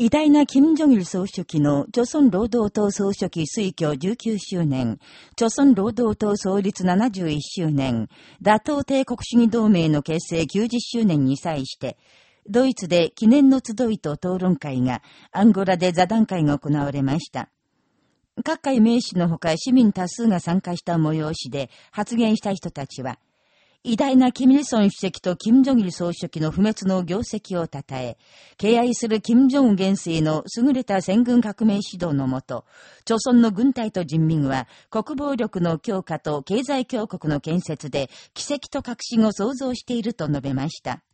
偉大な金正日総書記の、朝鮮労働党総書記推挙19周年、朝鮮労働党創立71周年、打倒帝国主義同盟の結成90周年に際して、ドイツで記念の集いと討論会が、アンゴラで座談会が行われました。各界名士のほか市民多数が参加した催しで発言した人たちは、偉大なキム・イソン主席とキム・ジョギル総書記の不滅の業績を称え、敬愛するキム・ジョン元帥の優れた戦軍革命指導のもと、朝鮮の軍隊と人民は国防力の強化と経済強国の建設で奇跡と革新を創造していると述べました。